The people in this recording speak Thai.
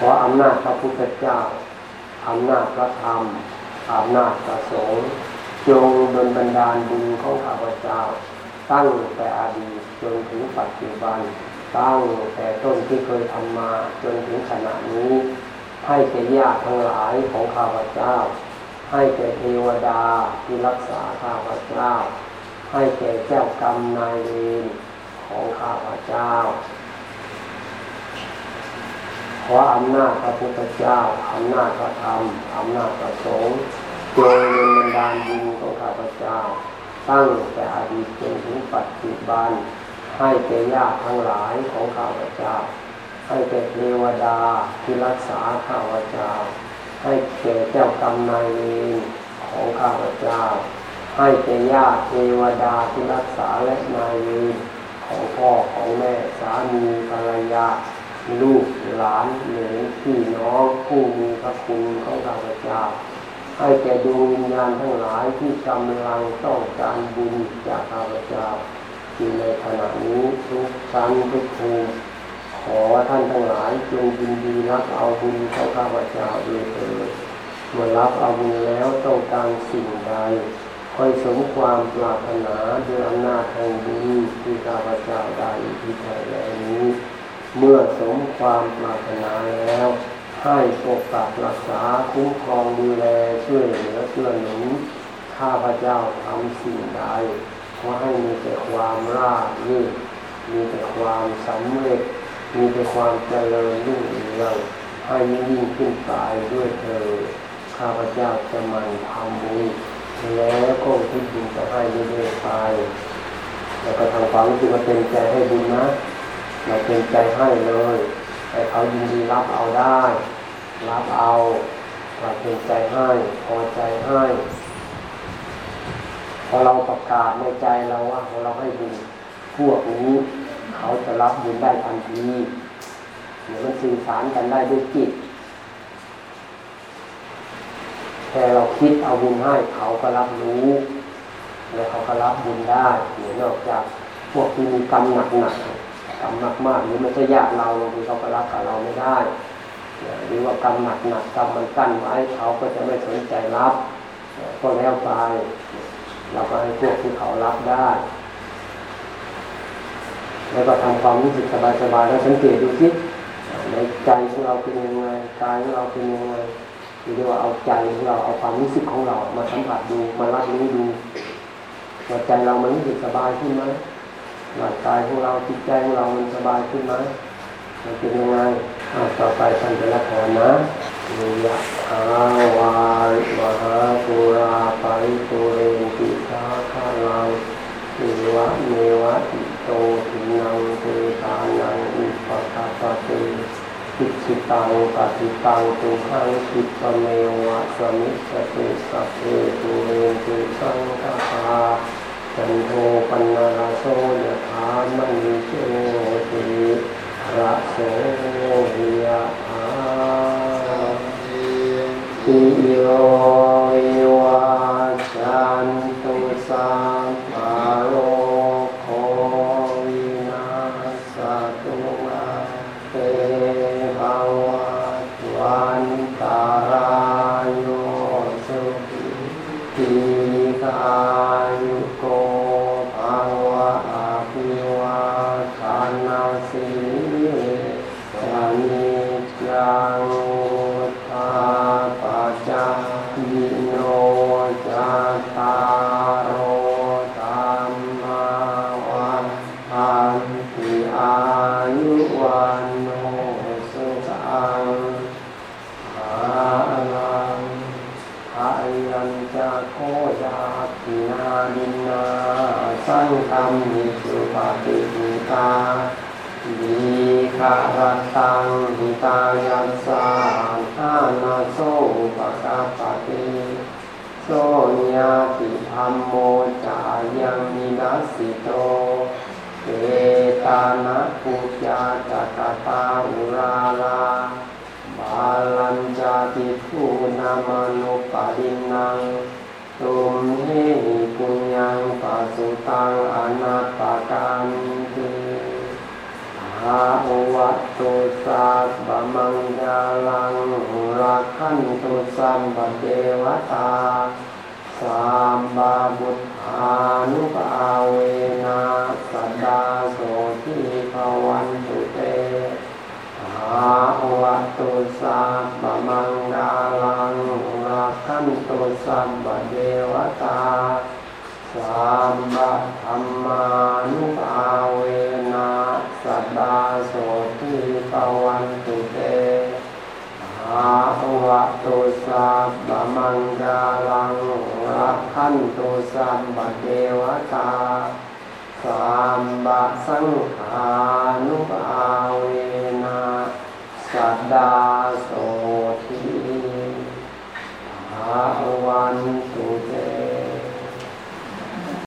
ขออำนาจพระพุทธเจ้าอำนาจพระธรรมอำนาจพระสงฆ์จงดลบันดาลบุญของข้าพเจ้า ตั้งแต่อดีตจนถึงปัจจุบัน ตั้งแต่ต้นที่เคยทำมาจนถึงขณะนี้ ให้แก่ญาติทั้งหลายของข้าพเจ้า ให้แก่เทวดาที่รักษาข้าพเจ้า ให้แก่เจ้ากรรมนายเวรของข้าพเจ้า ขออำนาจพระพุทธเจ้าอำนาจพระธรรมอำนาจพระสงฆ์จงเป็นบรรดาลบุญของข้าพเจ้า ตั้งแต่อดีตจนถึงปัจจุบัน ให้แก่ญาติทั้งหลายของข้าพเจ้า ให้แก่เทวดาที่รักษาข้าพเจ้า ให้แก่เจ้ากรรมนายเวรของข้าพเจ้า ให้แก่ญาติเทวดาที่รักษาและนายเวรของพ่อของแม่สามีภรรยา ลูกหลานเหลนพี่น้องผู้มีพระคุณของข้าพเจ้าให้แก่ดวงวิญญาณทั้งหลายที่กำลังต้องการบุญจากข้าพเจ้าอยู่ในขณะนี้ทุกชั้นทุกภูมิขอท่านทั้งหลายจงยินดีรับเอาบุญของข้าพเจ้าเอยเถิดเมื่อรับเอาบุญแล้วต้องการสิ่งใดคอยสมความปรารถนาด้วยอำนาจแห่งบุญที่ข้าพเจ้าได้ที่แท้แล้วนี้ เมื่อสมความปรารถนาแล้ว ให้ปกปักรักษาคุ้มครองดูแลช่วยเหลือเพื่อหนุนข้าพเจ้าทำสิ่งใดขอให้มีแต่ความราบรื่นมีแต่ความสำเร็จ มีแต่ความเจริญรุ่งเรืองให้ยิ่งขึ้นไปด้วยเธอข้าพเจ้าจะมันทำบุญแล้วก็ที่บุญจะให้เรื่อยๆไปแล้วก็ทำความรู้สึกว่าเต็มใจให้บุญนะ เราเต็มใจให้เลยให้เขายินดีรับเอาได้ รับเอาเราเต็มใจให้พอใจให้พอเราประกาศในใจเราว่าเราให้บุญพวกนี้เขาจะรับบุญได้ทันทีเดี๋ยวมันสื่อสารกันได้ด้วยจิตแค่เราคิดเอาบุญให้เขาก็รับรู้แล้วเขาก็รับบุญได้เหมือนนอกจากพวกที่มีกรรมหนักหนั กรรมมากมากหรือมันจะยากเราบางทีเขาก็รับกับเราไม่ได้หรือว่ากรรมหนักหนักกรรมมันกั้นไว้เขาก็จะไม่สนใจรับก็แล้วไปเราก็ให้พวกที่เขารับได้ แล้วก็ทำความรู้สึกสบายๆแล้วสังเกตดูสิในใจของเราเป็นยังไงกายของเราเป็นยังไงเรียกว่าเอาใจของเราเอาความรู้สึกของเรามาสัมผัสดูมารับรู้ดูว่าใจเรามันรู้สึกสบายขึ้นไหม ร่างกายของเราจิตใจของเรามันสบายขึ้นไหมมันเป็นยังไงต่อไปท่านจะรับพรนะนิยะทาวารมหาปุราปาริตุเรนติสาคาลังเิวะเนวะติโตทินังเตตานังอุปกาปเตปิสิตังปฏิตังตุขังคิปเมวะสมิสติสัพเพตุเรนติสังฆา จันโทปันนาราโซยถามณีโชติระโสยะอาติโย สุปฏิปิตาดีคารตังหิตายัสสาทานาโสปะกาปติโสญาติธรรมโมจายังมินัสสิโตเอตานะปุจจาจัตตาอุราลาบาลัญจาติภูนามานุปาดินังตุมเฮหิปุญญังปัสสุตังอนัตตาาโอวัตตุสัพพมังยาขันตุสัมปเทวตาสามบาบุตอานุปอาเวนะสัดดาโสทิภวันตุเตอาหวะตุสัพพมังกาลังรักขันตุสัมปเทวตา สามบะธรรมานุภาเวนะสัตตาโสทิปวันตุเตอาภวะตุสัพพมังกาลังรักขันตุสัมปเทวตาสามบะสังฆานุภาเวนะสัตตา